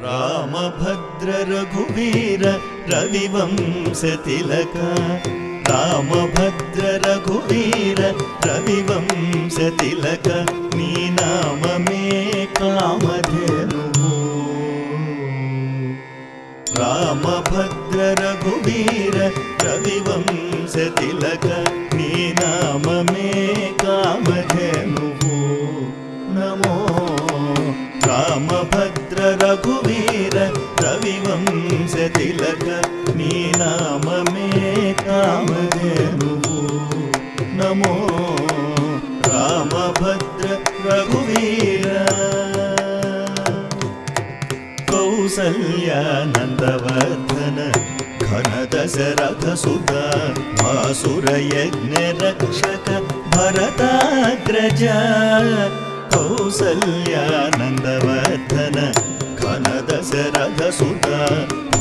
रामभद्र रघुवीर रविवंशतिलक रामभद्र रघुवीर रविवंशतिलक नी नाम मे कामधेनु। रामभद्र रघुवीर रविवंशतिलक नी नाम मे कामधेनु रविवंशतिलक नी नाम रामभद्र रघुवीर। कौसल्यानन्दवर्धन घन दशरथसुता वासुरयज्ञरक्षक भरताग्रज। कौसल्यानन्दवर्धन दशरथसुत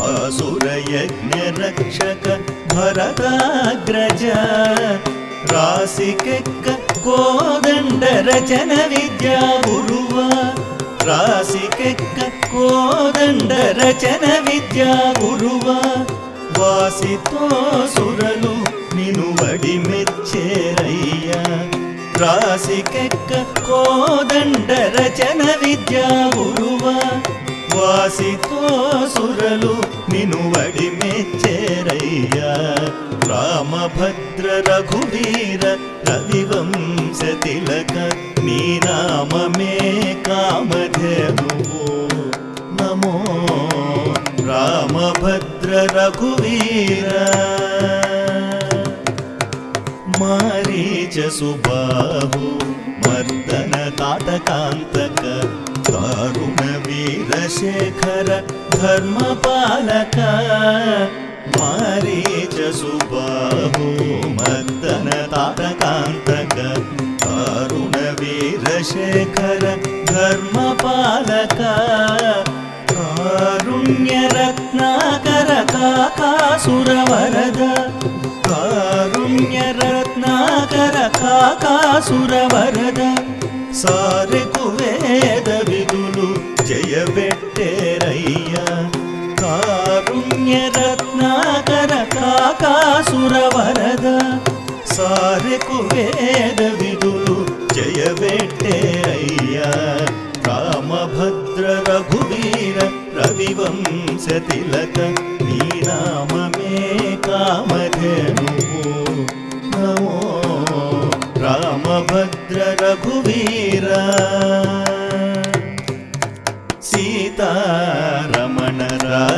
असुर भरताग्रज रक्षक भरगाग्रजा त्रासिक गोदण्डरचन विद्या गुरुवासिक को दण्डरचन विद्या गुरुवासित्वारनुबि मेचेय्या त्राक गो दण्डरचन विद्या गुरु మెచ్చేరయ్యా వాసితో సురలు నిను వడి మెచ్చేరయ్యా రామభద్ర రఘువీర రవివంశ తిలక నీ నామ మే కామధేను నమో రామభద్ర రఘువీర. మరీచ సుబాహు మర్ద ताटकान्तक धारुण धर्मपालक मारीच सुभाण मर्दन ताटकान्तक धर्म धर्मपालक कारुण्यरत्नाकर काकासुरवरद कारुण्यरत्नाकर काकासुरवरद का సారెకు వేద విధులు జయబెట్టేరయ్యా కారుణ్యరత్నాకర కాకాసురవరద సారెకు వేద విధులు జయబెట్టేరయ్యా రామభద్ర రఘువీర రవివంశ తిలక నీ నామ మే కామధేను నమో రామభద్ర రఘువీర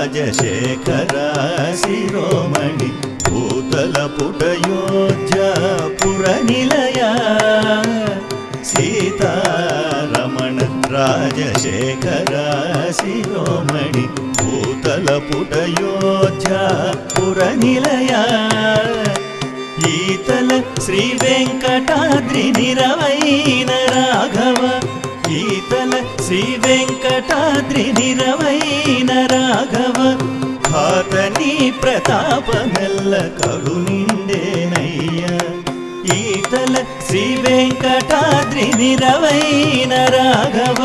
राज भूतलपुटयोज्य पूतलपुडयोज्य पुरनिलया सीतारमण राजशेखरसिरोमणि भूतलपुटयोज्य पुरनिलया ईतल श्रीवेङ्कटाद्रिनिरवैन राघव ఈతల శ్రీ వెంకటాద్రి నిరవైన రాఘవ ఈతల శ్రీ వెంకటాద్రి ప్రతాపమెల్ల కడు నిండేనయ్య ఈతల శ్రీ వెంకటాద్రి నిరవైన రాఘవ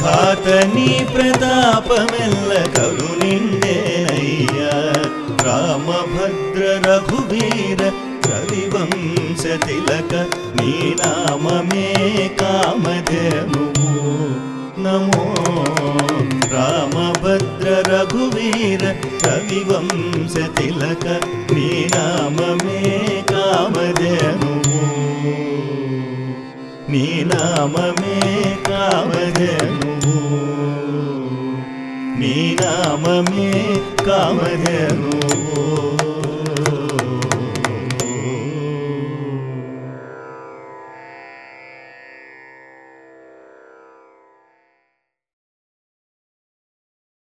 ఖాతని ప్రతాపమెల్ల కడు నిండేనయ్య రామభద్ర రఘువీర కవివంశతిలక నీ నామే కామధేనువు నమో రామభద్ర రఘువీర కవివంశ తిలక నీ నామే కామధేనువు నీ నామే కామధేనువు నీ నామే కామధేనువు